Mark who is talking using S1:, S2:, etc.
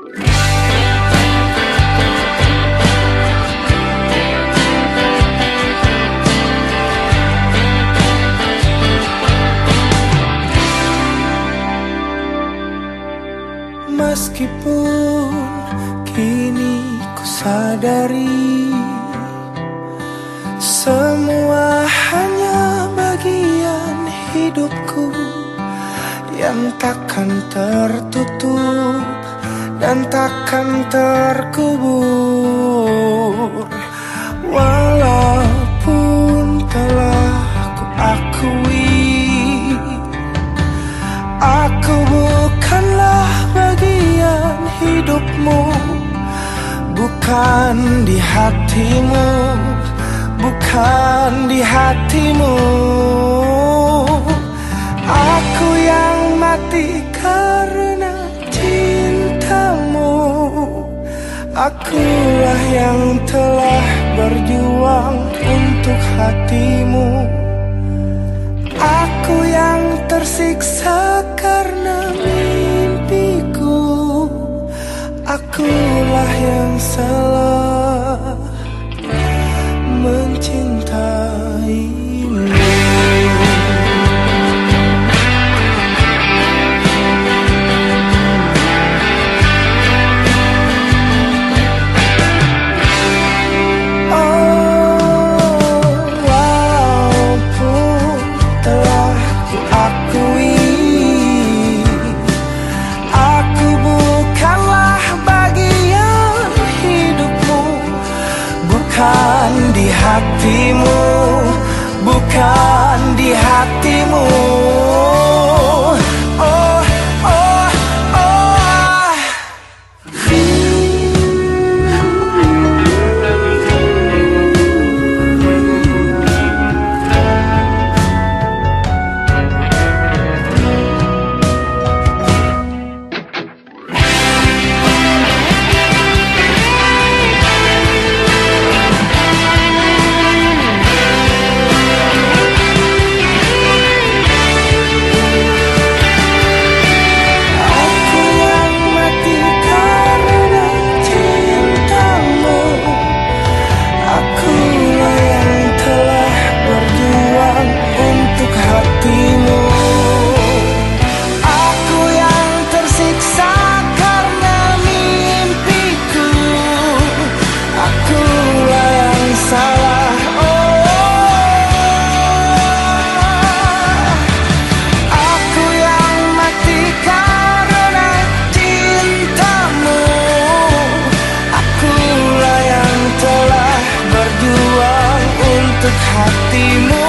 S1: Meskipun kini ku sadari Semua hanya bagian hidupku Yang takkan tertutup dan takkan terkubur. Walaupun telah ku akui Aku bukanlah bagian hidupmu. Bukan di hatimu Bukan di hatimu. Aku yang mati karena Akulah yang telah berjuang untuk hatimu. Aku yang tersiksa karena mimpiku. Akulah yang hatimu.